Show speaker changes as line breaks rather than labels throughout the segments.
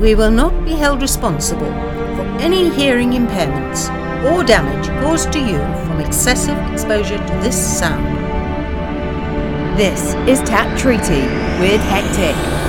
We will not be held responsible for any hearing impairments or damage caused to you from excessive exposure to this sound.
This is Tap Treaty with Hectic.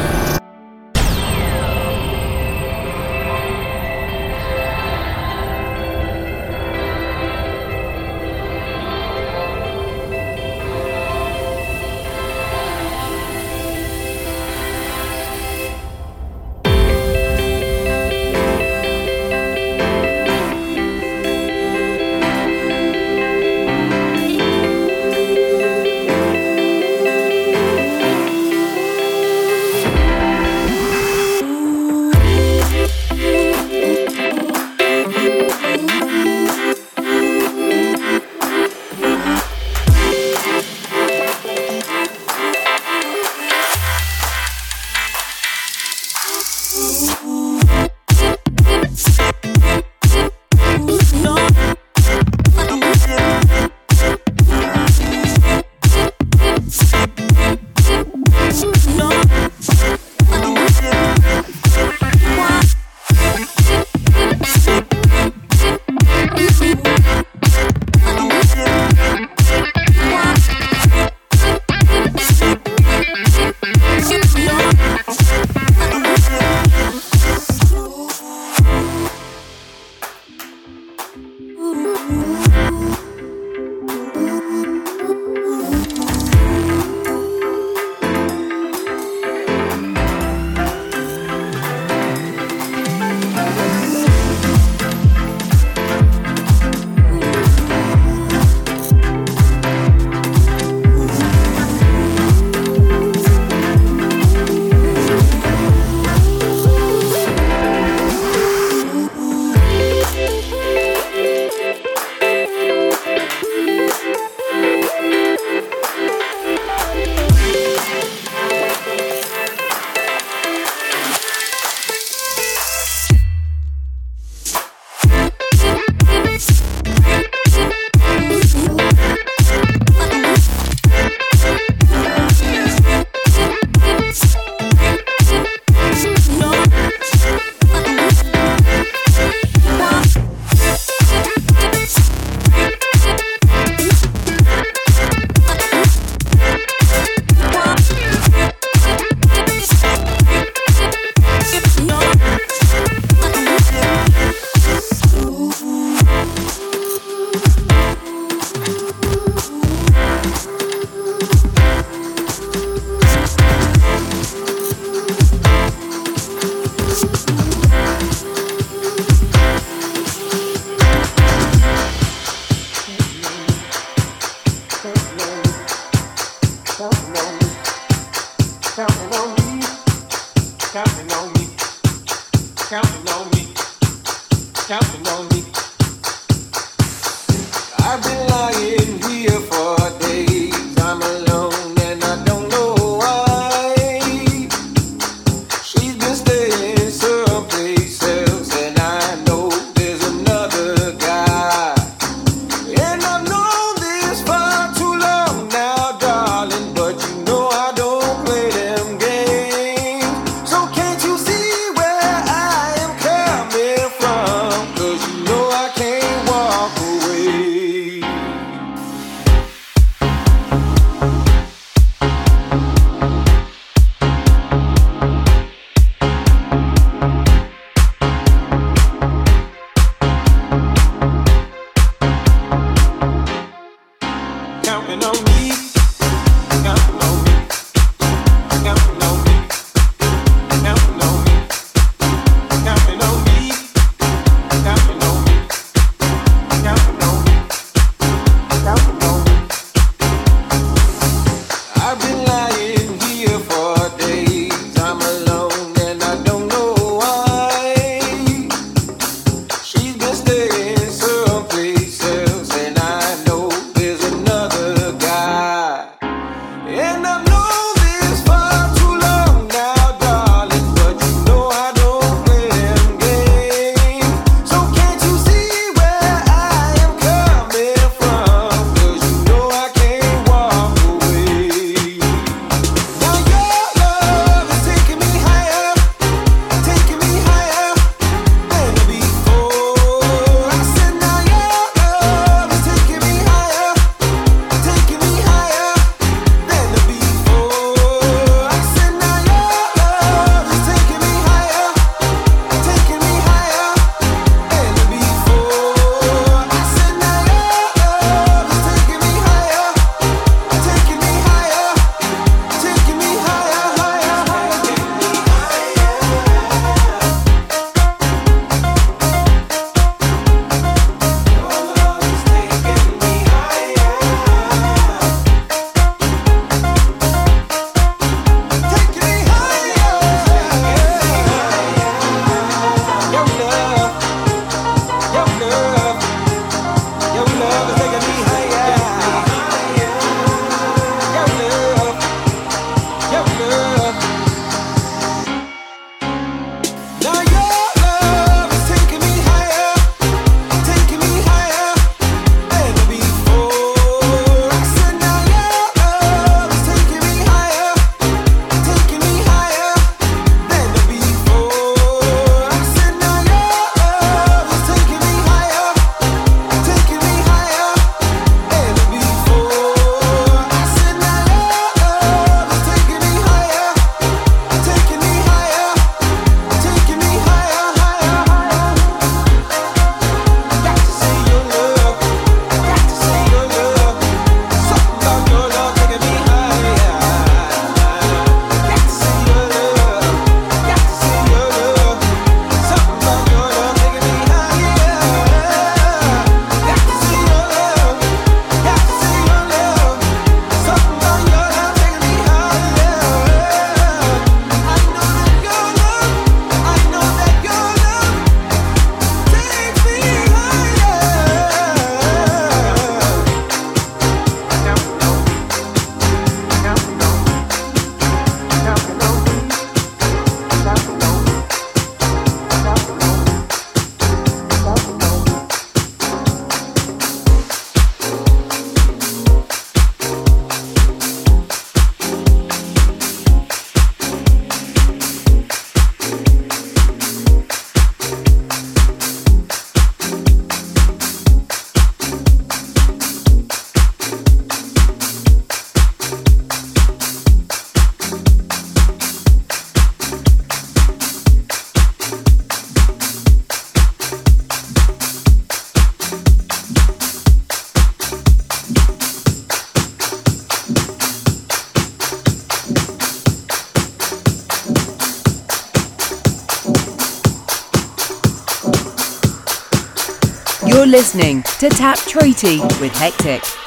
Listening to Tap Treaty with Hectic.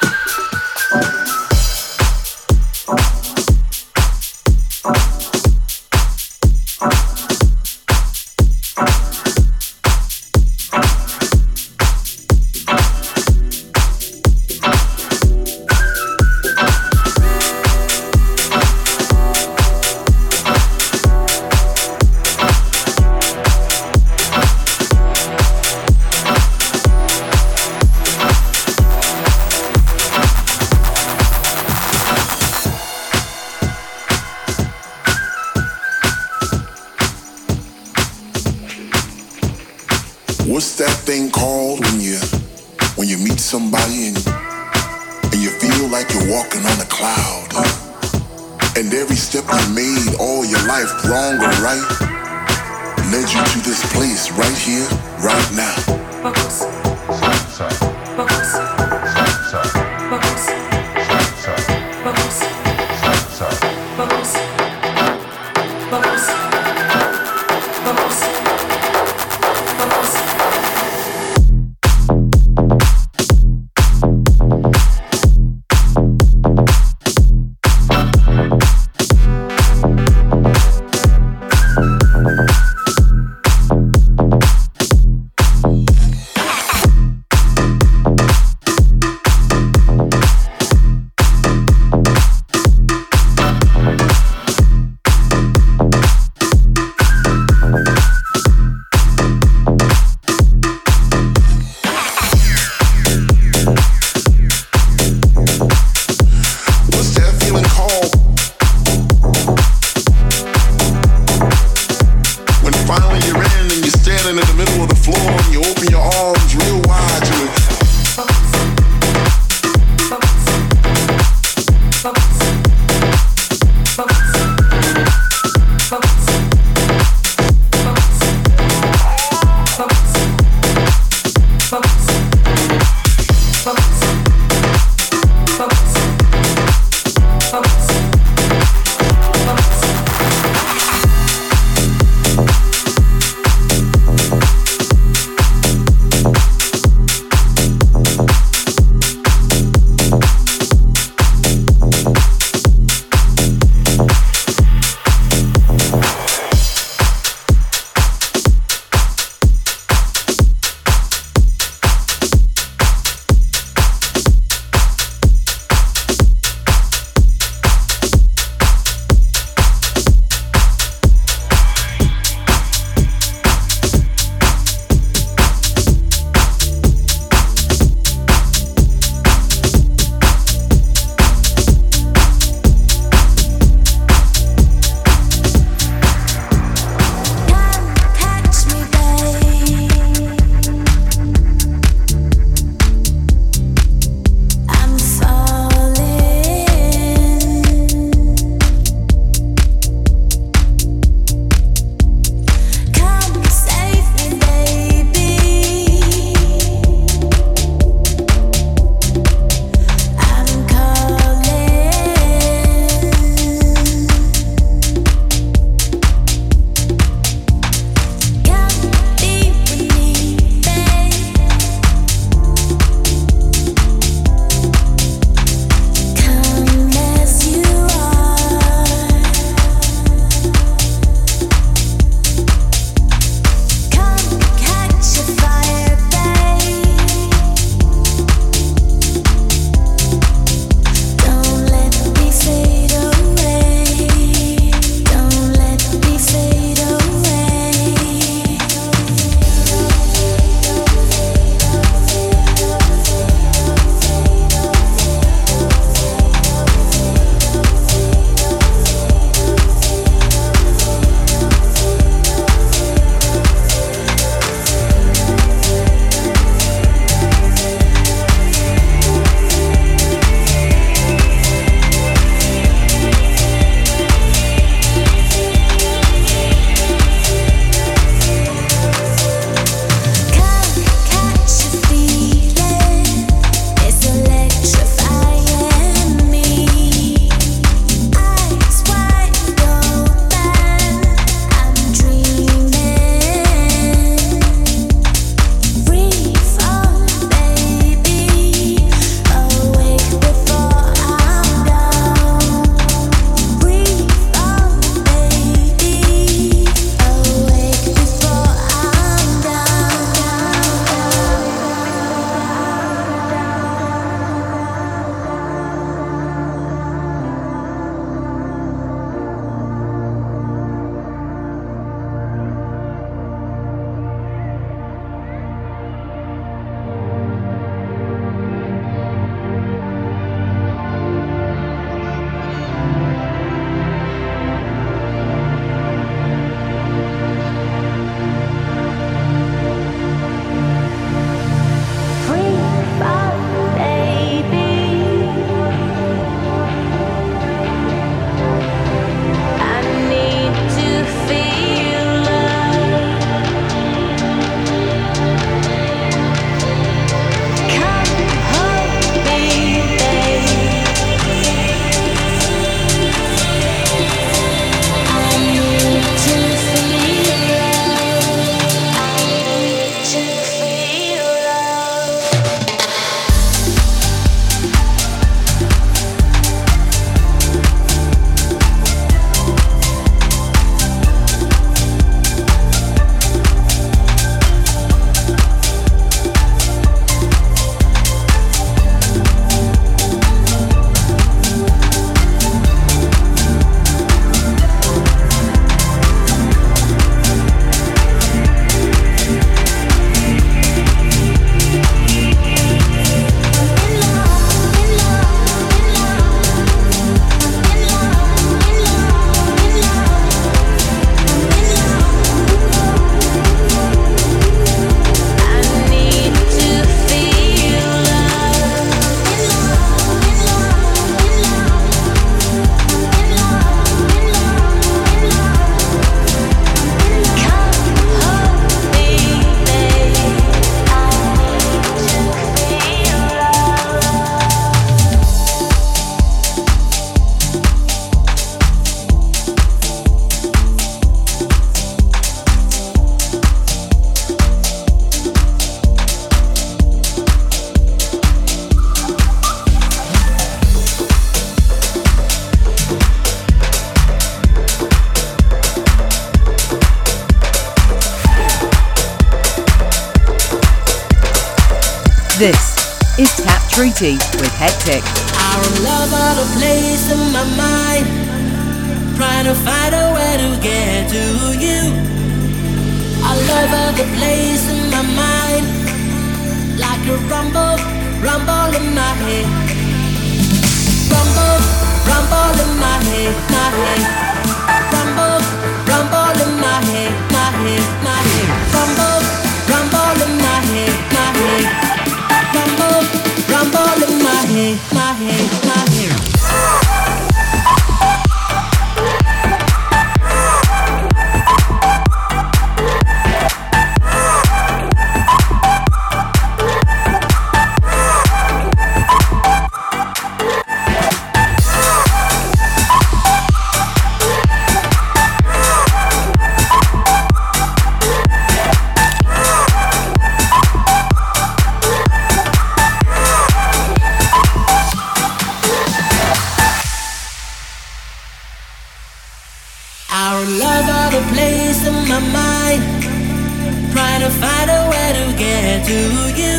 to find a way to get to you.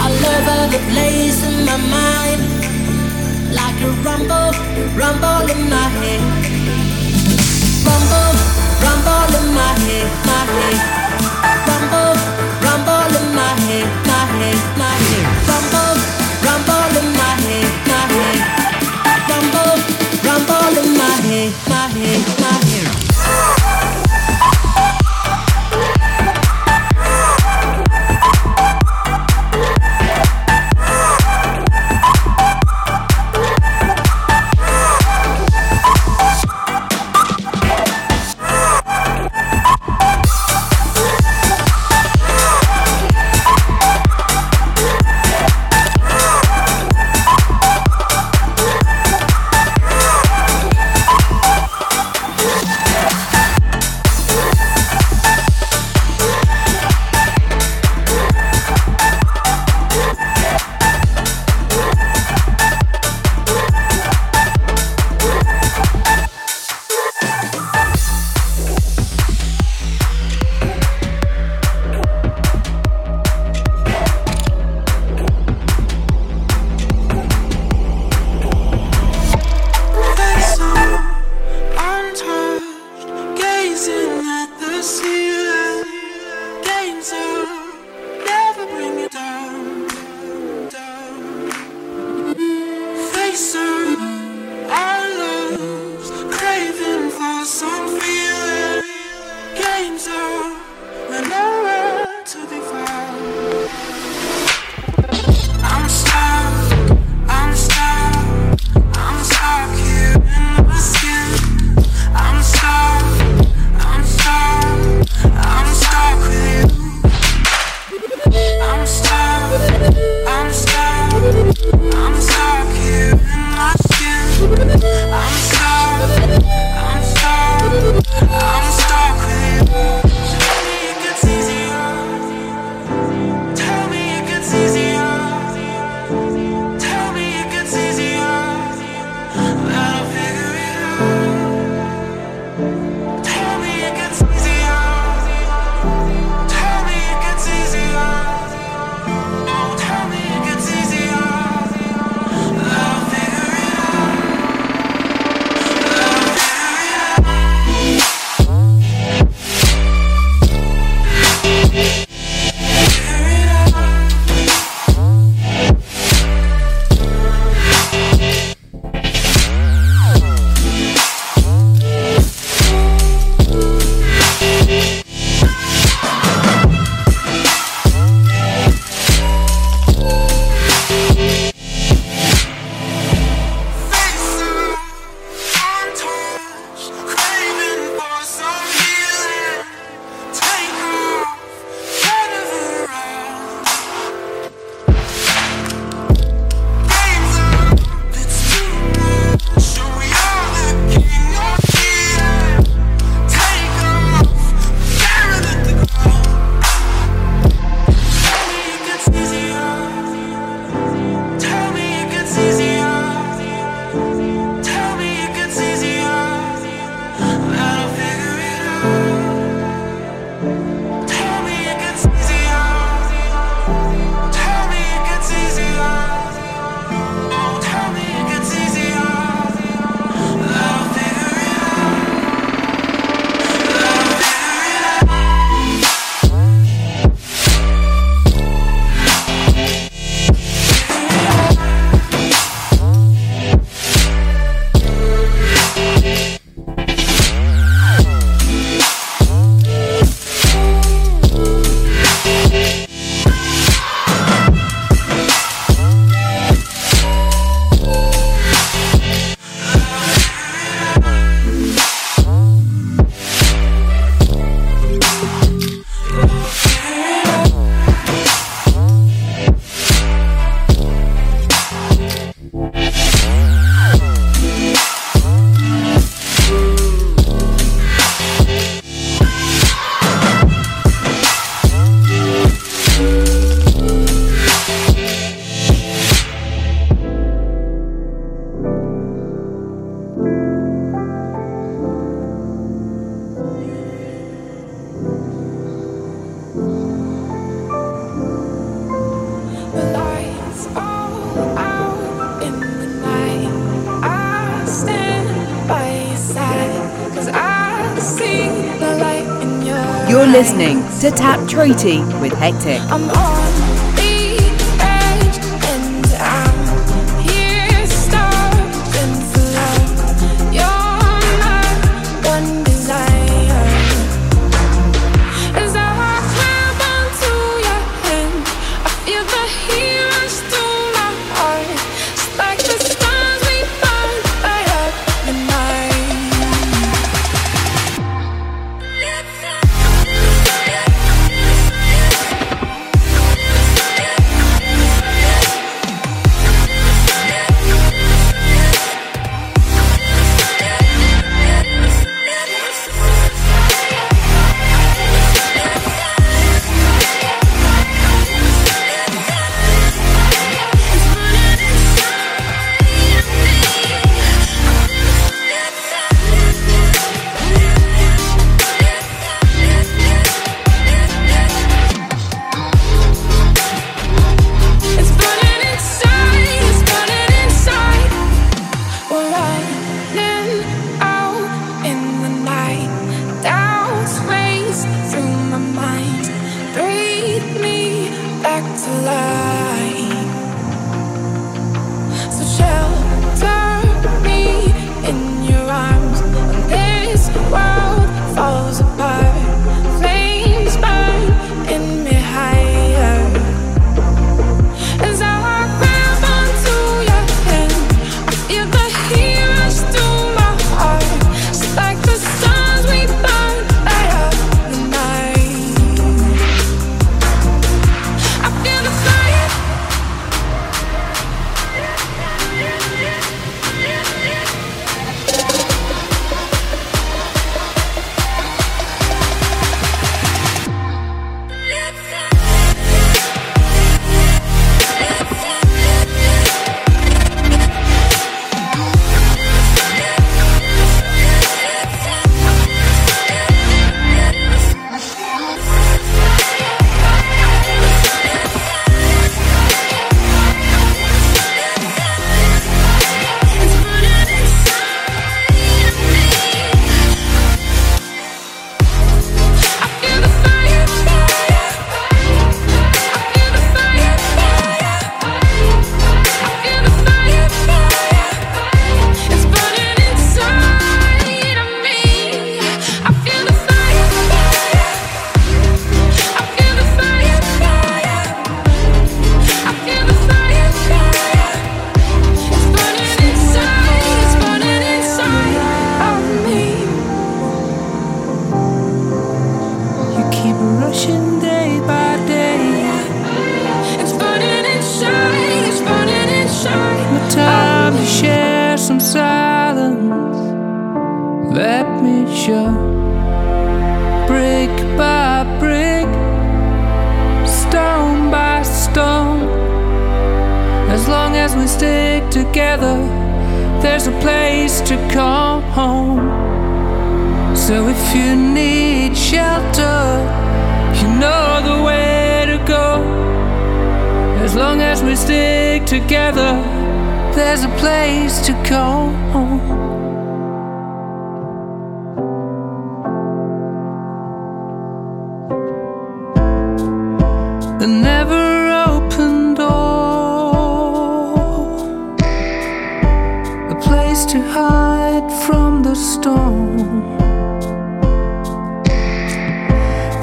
All over the place in my mind, like a rumble, rumble in my head. Rumble, rumble in my head, my head. Tap Treaty with Hectic.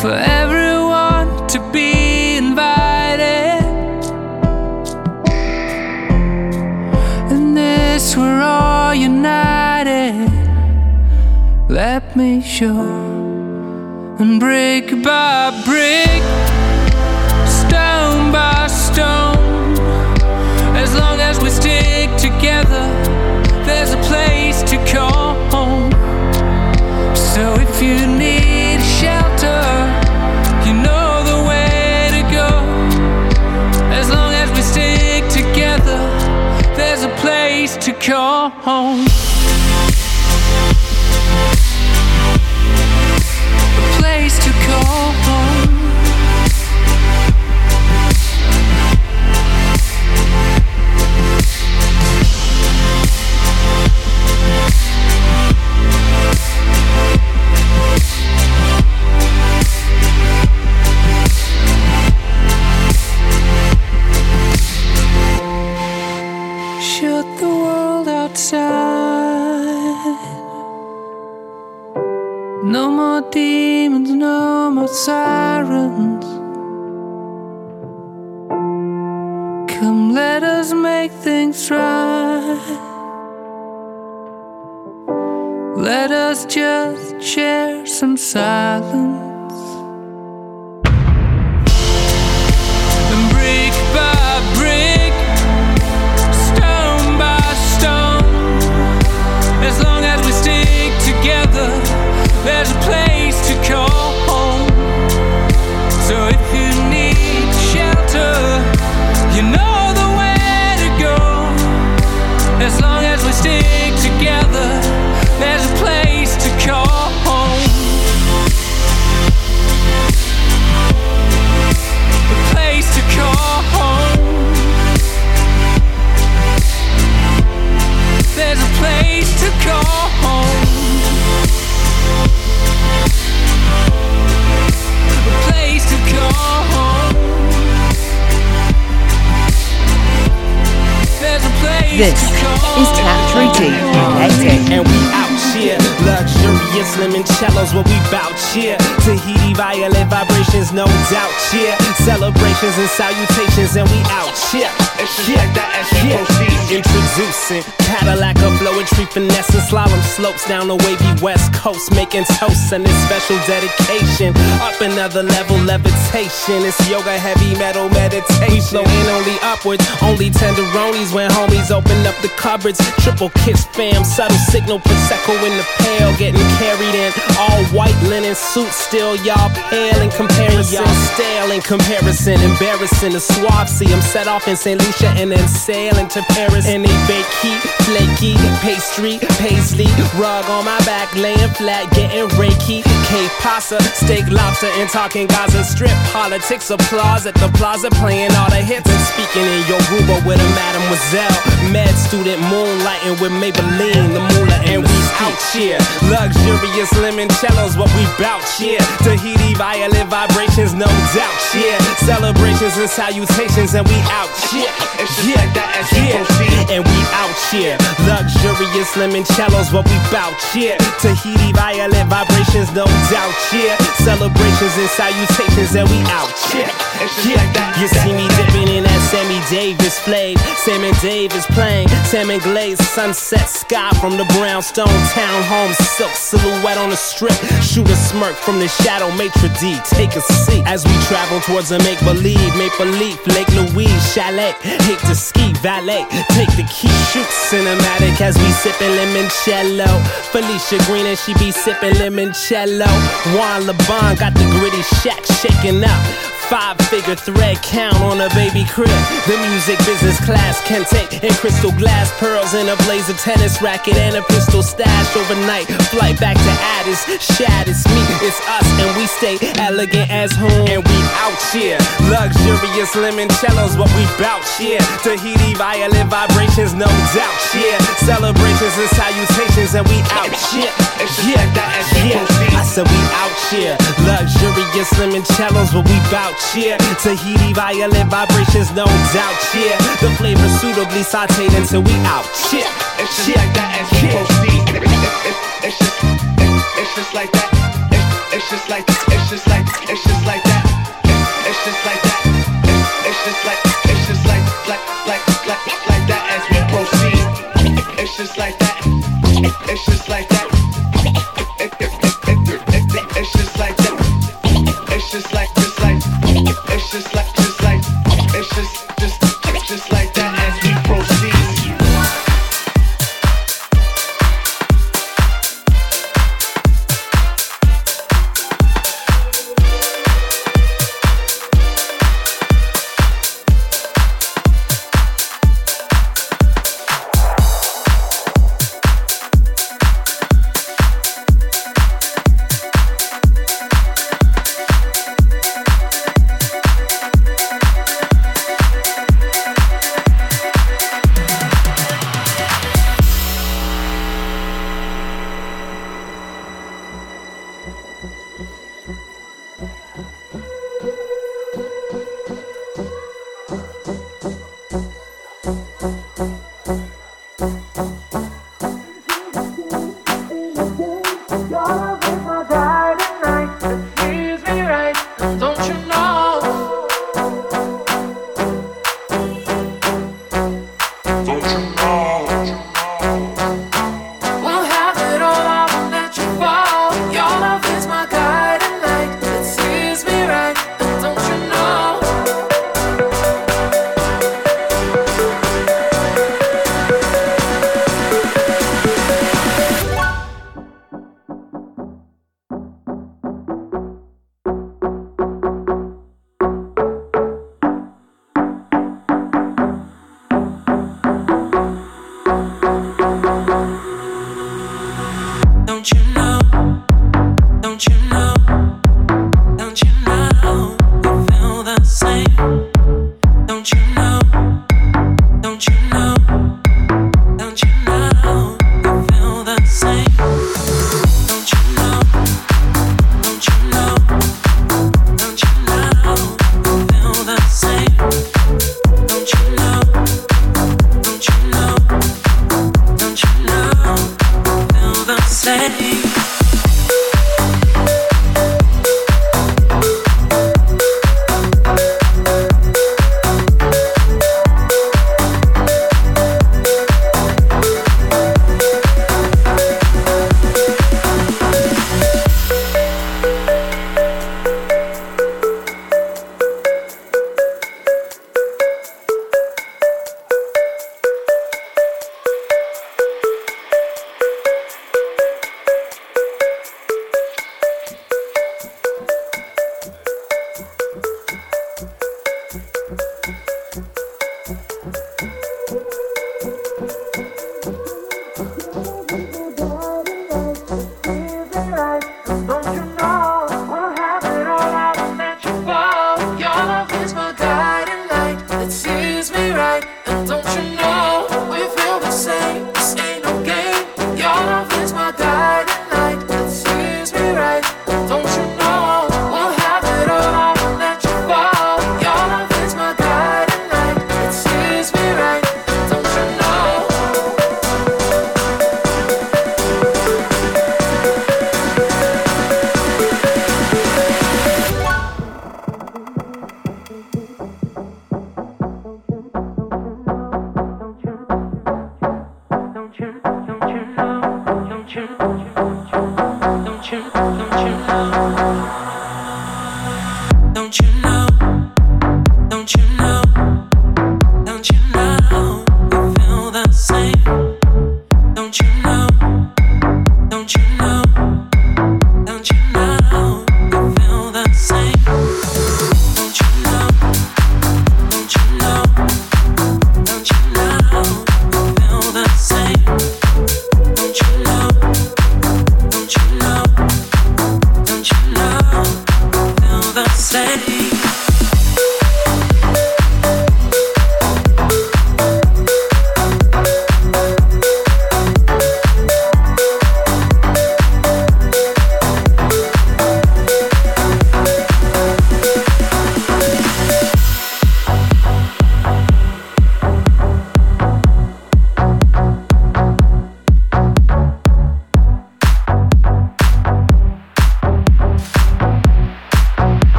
for everyone to be invited. In this,
we're all united. Let me show and break by brick, stone by stone. As long as
we stick together, there's
a place to call home. So if you need shelter. home. Violet vibrations, no doubt here. Celebrations and salutations, and we out here. Yeah, yeah. Introducing Cadillac of flowetry, finesse and slalom slopes down the wavy west coast, making toasts and this special dedication. Up another level, levitation. It's yoga, heavy metal meditation. We flowing only upwards, only tenderonis when homies open up the cupboards. Triple kiss fam, subtle signal, prosecco in the pail, getting carried in. All white linen suits, still y'all pale in comparison. Y'all stale in comparison, embarrassing. The suave see I'm set off in St. Lucia and then sail into Paris. And they bake heat, flaky, pastry, paisley. Rug on my back, laying flat, getting reiki. K pasta, steak, lobster, and talking Gaza Strip. Politics, applause at the plaza, playing all the hits and speaking in Yoruba with a mademoiselle. Med student, moonlighting with Maybelline, the moolah and we out here. Luxurious limoncellos, what we bout here. Tahiti violet vibrations, no doubt, yeah. Celebrations and salutations, and we out here. Yeah, yeah. And we out here. Luxurious limoncellos, what we bout here. Tahiti violet vibrations, no doubt, yeah. Celebrations and salutations, and we out here. Yeah, you see me dipping in that Sammy Davis flag. Sam and Dave is playing. Salmon glaze, sunset sky from the brownstone townhome. Silk silhouette on the strip. Shoot a smirk from the shadow, maitre d. Take a seat as we travel towards a make believe. Maple Leaf, Lake Louise, chalet. Hate to ski, valet. Take the key, shoot cinematic as we sipping limoncello. Felicia Green and she be sipping limoncello. Juan LeBon got the gritty shack shaking up. Five figure thread count on a baby crib. The music business class can take and crystal glass pearls in a blazer tennis racket and a pistol stash overnight. Flight back to Addis, Shad, it's me, it's us, and we stay elegant as home. And we out here, luxurious limoncellos, what we bout here. Tahiti violet vibrations, no doubt, yeah. Celebrations and salutations, and we out here. Yeah, yeah. I said we out here, luxurious limoncellos, what we bout here. Tahiti violet vibrations, no doubt, yeah. The flavor suitably sauteed until we out, yeah.
It's just like that as we proceed. It's just, it's just like that. It's just like, it's just like, it's just like that. It's just like that. It's just like, it's just like, like, like, like, like that as we proceed. It's just like that. It's just like that.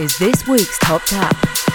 Is this week's Top Tap.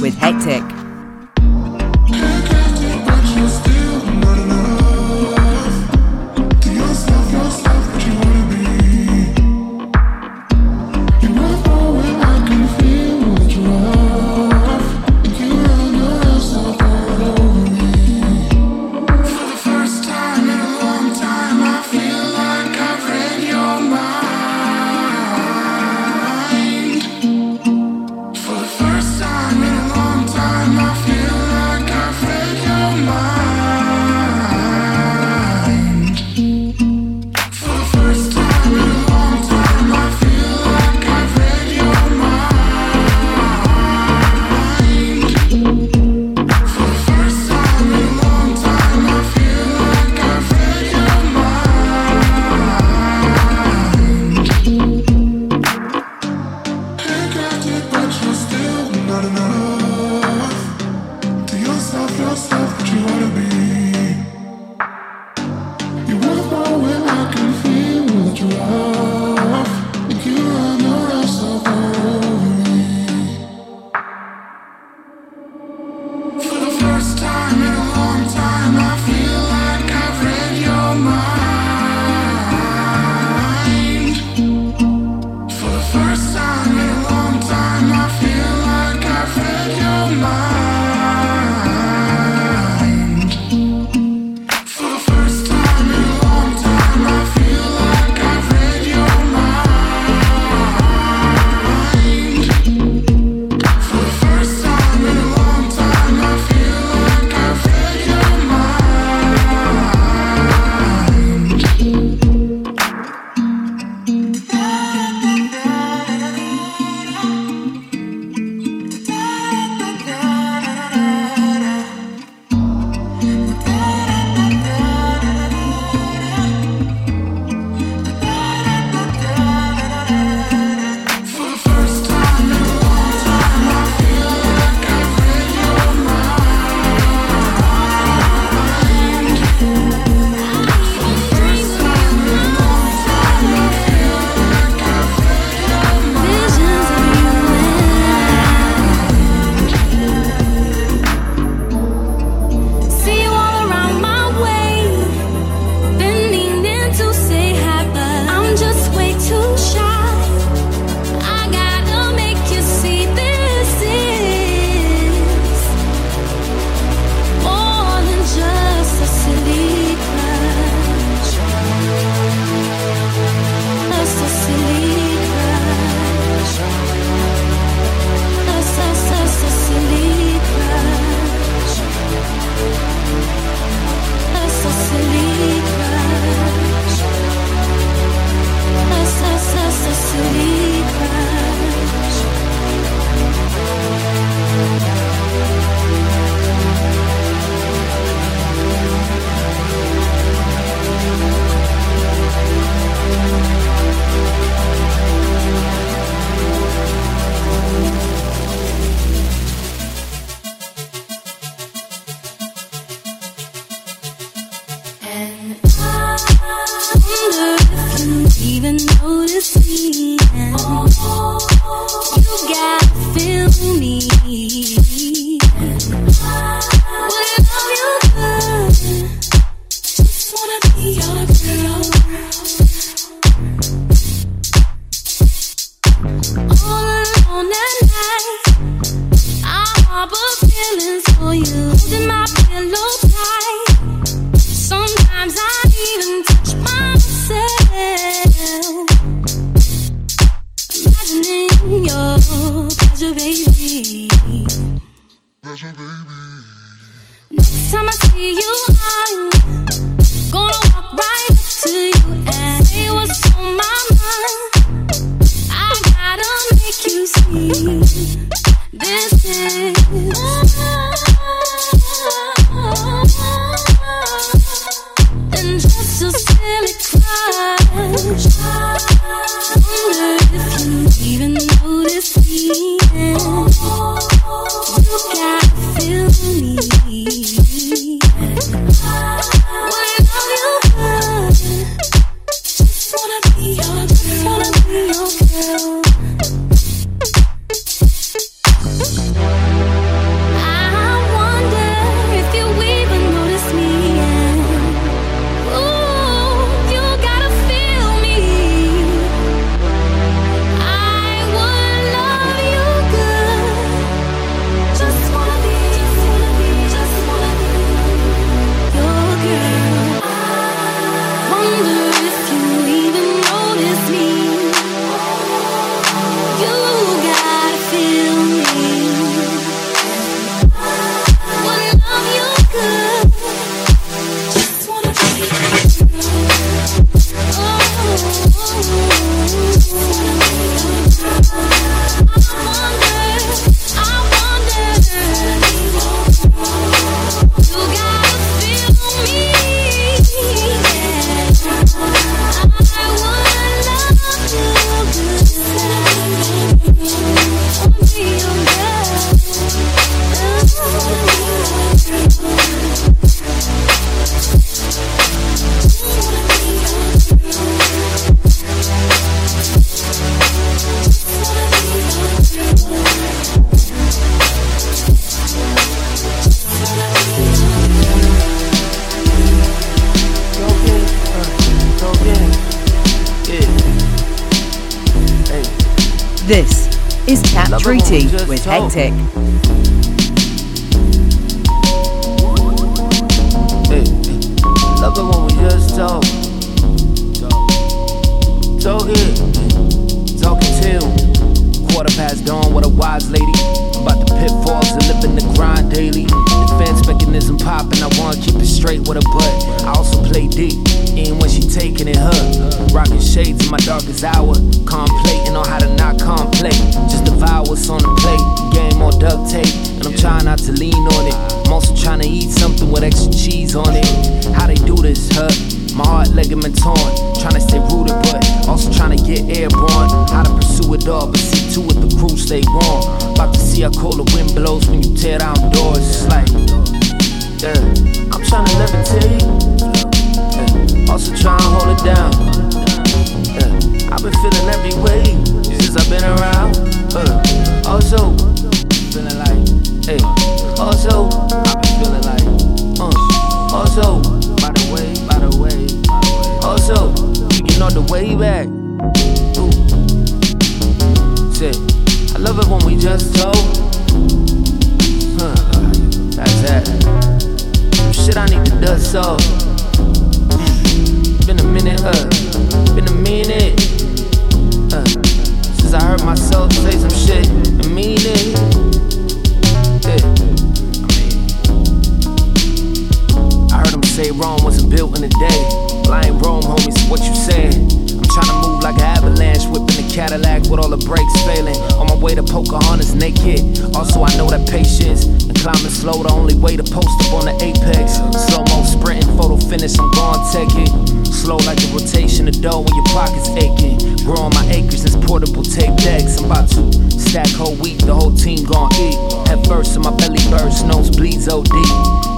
With
Hectic.
This,
huh? My heart ligament torn, trying to stay rooted, but also trying to get airborne. How to pursue it all, but see to it the crew stay warm. About to see how cold the wind blows when you tear down doors. It's like, yeah, I'm trying to levitate, yeah, also trying to hold it down. Yeah, I've been feeling every way since I've been around. Uh, also, feeling like, hey, also, I've been feeling like, uh, also, know the way back. Ooh. Say, I love it when we just talk. Huh, that's that. Shit I need to dust off. Been a minute, uh, been a minute, uh, since I heard myself say some shit and mean it. Say Rome wasn't built in a day. Well, I ain't Rome, homie, so what you saying? I'm trying to move like an avalanche, whipping the Cadillac with all the brakes failing. On my way to Pocahontas naked. Also, I know that patience and climbing slow, the only way to post up on the apex. Slow mo sprinting, photo finish, I'm gonna take it. Slow like the rotation of dough when your pocket's aching. Growing my acres since portable tape decks. I'm about to stack whole wheat, the whole team gon' eat. Head first in my belly burst, nose bleeds OD.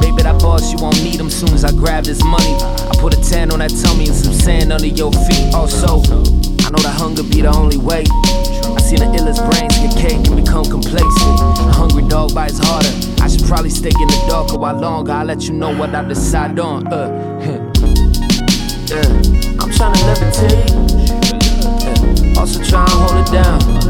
Baby, that boss, you won't need him soon as I grab this money. I put a tan on that tummy and some sand under your feet. Also, I know that hunger be the only way. I see the illest brains get cake and become complacent. A hungry dog bites harder. I should probably stay in the dark a while longer. I'll let you know what I decide on. Uh. Yeah, I'm trying to levitate. Yeah, also trying to hold it down.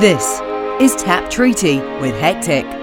This is Tap Treaty with Hectic.